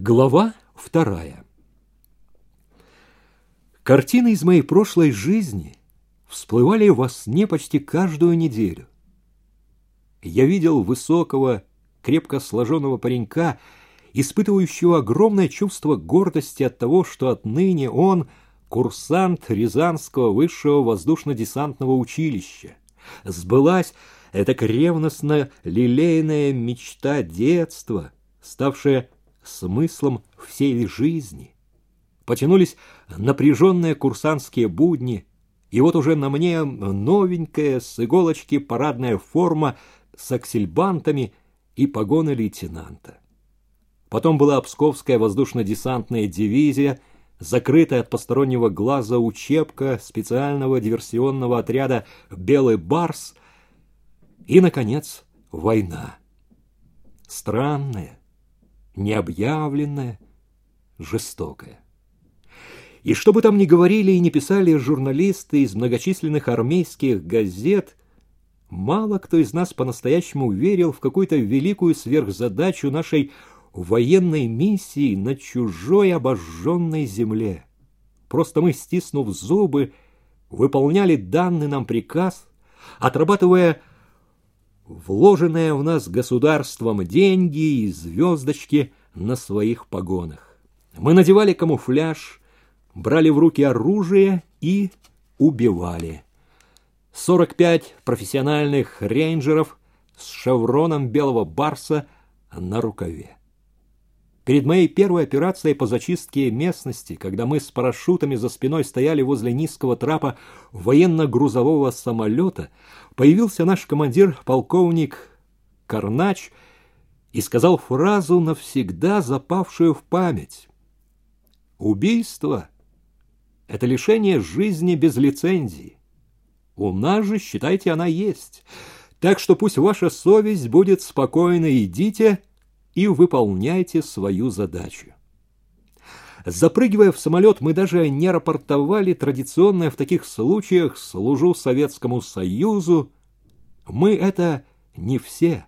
Глава вторая. Картины из моей прошлой жизни всплывали во сне почти каждую неделю. Я видел высокого, крепко сложенного паренька, испытывающего огромное чувство гордости от того, что отныне он курсант Рязанского высшего воздушно-десантного училища. Сбылась эта ревностно лилейная мечта детства, ставшая смыслом всей жизни. Потянулись напряженные курсантские будни, и вот уже на мне новенькая с иголочки парадная форма с аксельбантами и погоны лейтенанта. Потом была Псковская воздушно-десантная дивизия, закрытая от постороннего глаза учебка специального диверсионного отряда «Белый барс» и, наконец, война. Странная, необъявленное, жестокое. И что бы там ни говорили и не писали журналисты из многочисленных армейских газет, мало кто из нас по-настоящему верил в какую-то великую сверхзадачу нашей военной миссии на чужой обожженной земле. Просто мы, стиснув зубы, выполняли данный нам приказ, отрабатывая вложенные в нас государством деньги и звездочки на своих погонах. Мы надевали камуфляж, брали в руки оружие и убивали. 45 профессиональных рейнджеров с шевроном белого барса на рукаве. Перед моей первой операцией по зачистке местности, когда мы с парашютами за спиной стояли возле низкого трапа военно-грузового самолета, появился наш командир, полковник Карнач, и сказал фразу, навсегда запавшую в память. «Убийство — это лишение жизни без лицензии. У нас же, считайте, она есть. Так что пусть ваша совесть будет спокойна, идите и выполняйте свою задачу. Запрыгивая в самолет, мы даже не рапортовали традиционное в таких случаях «служу Советскому Союзу». Мы — это не все.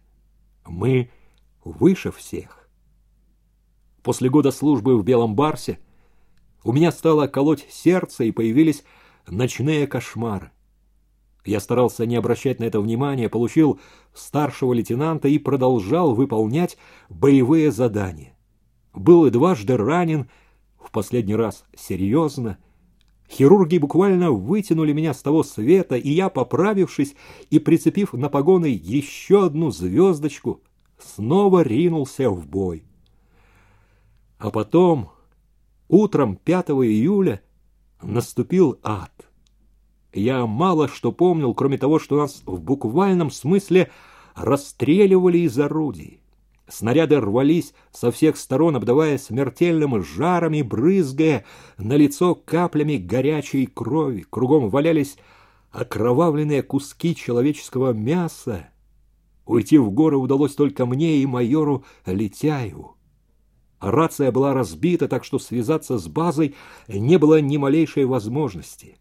Мы выше всех. После года службы в Белом Барсе у меня стало колоть сердце и появились ночные кошмары. Я старался не обращать на это внимания, получил старшего лейтенанта и продолжал выполнять боевые задания. Был и дважды ранен, в последний раз серьезно. Хирурги буквально вытянули меня с того света, и я, поправившись и прицепив на погоны еще одну звездочку, снова ринулся в бой. А потом, утром 5 июля, наступил ад — я мало что помнил, кроме того, что нас в буквальном смысле расстреливали из орудий. Снаряды рвались со всех сторон, обдавая смертельным жаром и брызгая на лицо каплями горячей крови. Кругом валялись окровавленные куски человеческого мяса. Уйти в горы удалось только мне и майору Летяеву. Рация была разбита, так что связаться с базой не было ни малейшей возможности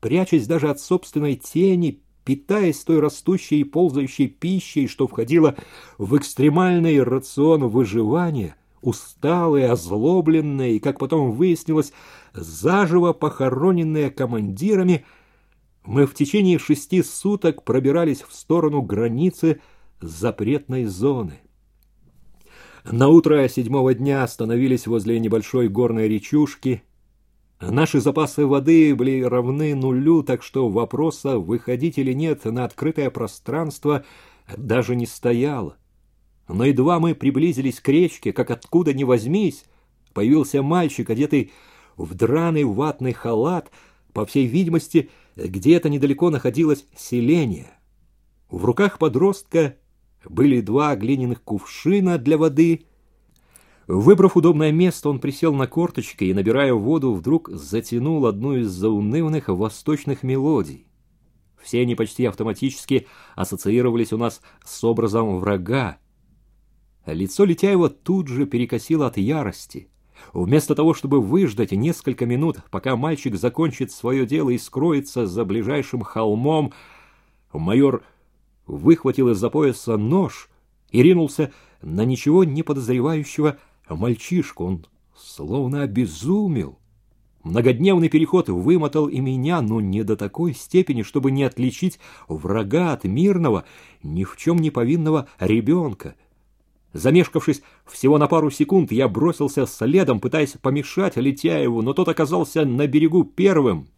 прячась даже от собственной тени, питаясь той растущей и ползающей пищей, что входило в экстремальный рацион выживания, усталые, озлобленные и, как потом выяснилось, заживо похороненные командирами, мы в течение шести суток пробирались в сторону границы запретной зоны. На утро седьмого дня остановились возле небольшой горной речушки – Наши запасы воды были равны нулю, так что вопроса, выходить или нет на открытое пространство, даже не стояло. Но едва мы приблизились к речке, как откуда ни возьмись, появился мальчик, одетый в драный ватный халат, по всей видимости, где-то недалеко находилось селение. В руках подростка были два глиняных кувшина для воды — Выбрав удобное место, он присел на корточки и, набирая воду, вдруг затянул одну из заунывных восточных мелодий. Все они почти автоматически ассоциировались у нас с образом врага. Лицо Летяева тут же перекосило от ярости. Вместо того, чтобы выждать несколько минут, пока мальчик закончит свое дело и скроется за ближайшим холмом, майор выхватил из-за пояса нож и ринулся на ничего не подозревающего мальчишку, он словно обезумел. Многодневный переход вымотал и меня, но не до такой степени, чтобы не отличить врага от мирного, ни в чем не повинного ребенка. Замешкавшись всего на пару секунд, я бросился следом, пытаясь помешать Летяеву, но тот оказался на берегу первым.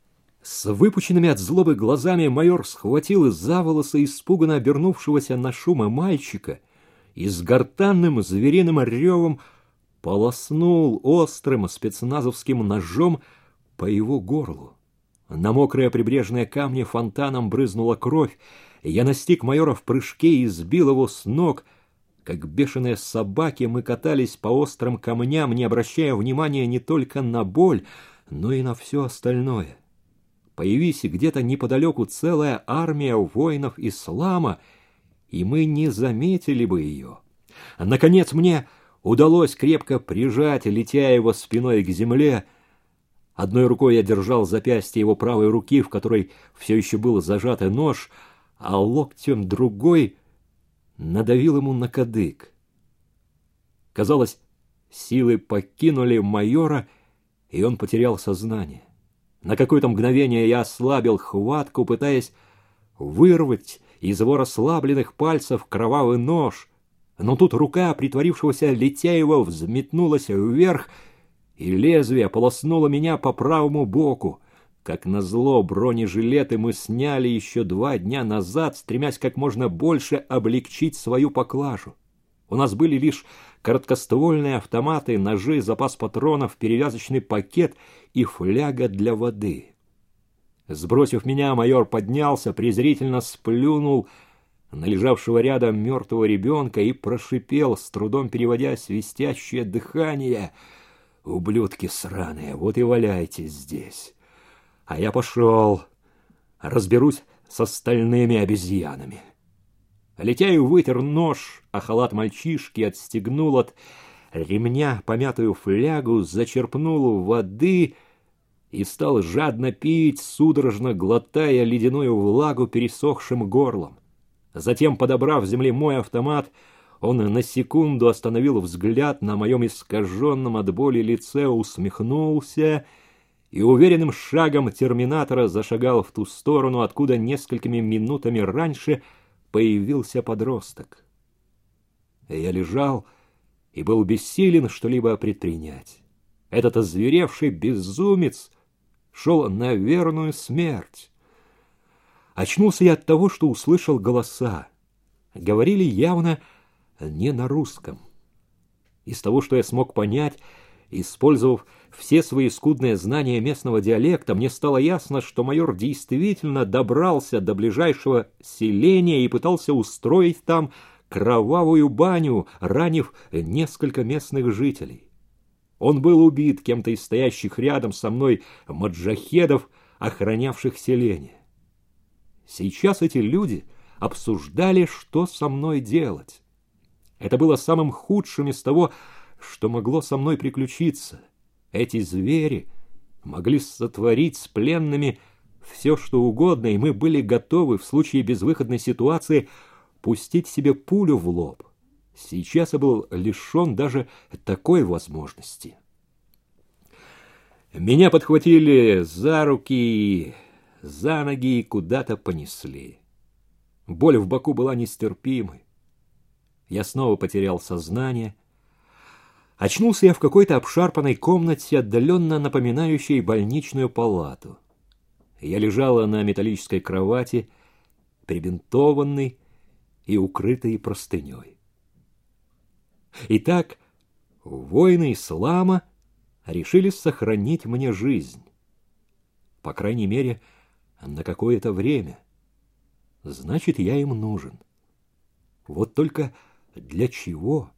С выпученными от злобы глазами майор схватил из-за волоса испуганно обернувшегося на шумы мальчика и с гортанным звериным ревом полоснул острым спецназовским ножом по его горлу. На мокрые прибрежные камни фонтаном брызнула кровь, я настиг майора в прыжке и сбил его с ног. Как бешеные собаки мы катались по острым камням, не обращая внимания не только на боль, но и на все остальное. Появись где-то неподалеку целая армия воинов ислама, и мы не заметили бы ее. Наконец мне удалось крепко прижать Летяева спиной к земле. Одной рукой я держал запястье его правой руки, в которой все еще был зажатый нож, а локтем другой надавил ему на кадык. Казалось, силы покинули майора, и он потерял сознание. На какое-то мгновение я ослабил хватку, пытаясь вырвать из его расслабленных пальцев кровавый нож, но тут рука притворившегося Летяева взметнулась вверх, и лезвие полоснуло меня по правому боку. Как назло, бронежилеты мы сняли еще два дня назад, стремясь как можно больше облегчить свою поклажу. У нас были лишь короткоствольные автоматы, ножи, запас патронов, перевязочный пакет и фляга для воды. Сбросив меня, майор поднялся, презрительно сплюнул на лежавшего рядом мертвого ребенка и прошипел, с трудом переводя свистящее дыхание. «Ублюдки сраные, вот и валяйтесь здесь. А я пошел, разберусь с остальными обезьянами». Летяю вытер нож, а халат мальчишки отстегнул от ремня помятую флягу, зачерпнул воды и стал жадно пить, судорожно глотая ледяную влагу пересохшим горлом. Затем, подобрав с земли мой автомат, он на секунду остановил взгляд на моем искаженном от боли лице, усмехнулся и уверенным шагом терминатора зашагал в ту сторону, откуда несколькими минутами раньше – появился подросток. Я лежал и был бессилен что-либо предпринять. Этот озверевший безумец шел на верную смерть. Очнулся я от того, что услышал голоса. Говорили явно не на русском. Из того, что я смог понять, Использовав все свои скудные знания местного диалекта, мне стало ясно, что майор действительно добрался до ближайшего селения и пытался устроить там кровавую баню, ранив несколько местных жителей. Он был убит кем-то из стоящих рядом со мной маджахедов, охранявших селение. Сейчас эти люди обсуждали, что со мной делать. Это было самым худшим из того, что могло со мной приключиться. Эти звери могли сотворить с пленными все, что угодно, и мы были готовы в случае безвыходной ситуации пустить себе пулю в лоб. Сейчас я был лишен даже такой возможности. Меня подхватили за руки, за ноги и куда-то понесли. Боль в боку была нестерпимой. Я снова потерял сознание, Очнулся я в какой-то обшарпанной комнате, отдаленно напоминающей больничную палату. Я лежала на металлической кровати, прибинтованный и укрытой простыней. Итак, воины ислама решили сохранить мне жизнь. По крайней мере, на какое-то время. Значит, я им нужен. Вот только для чего?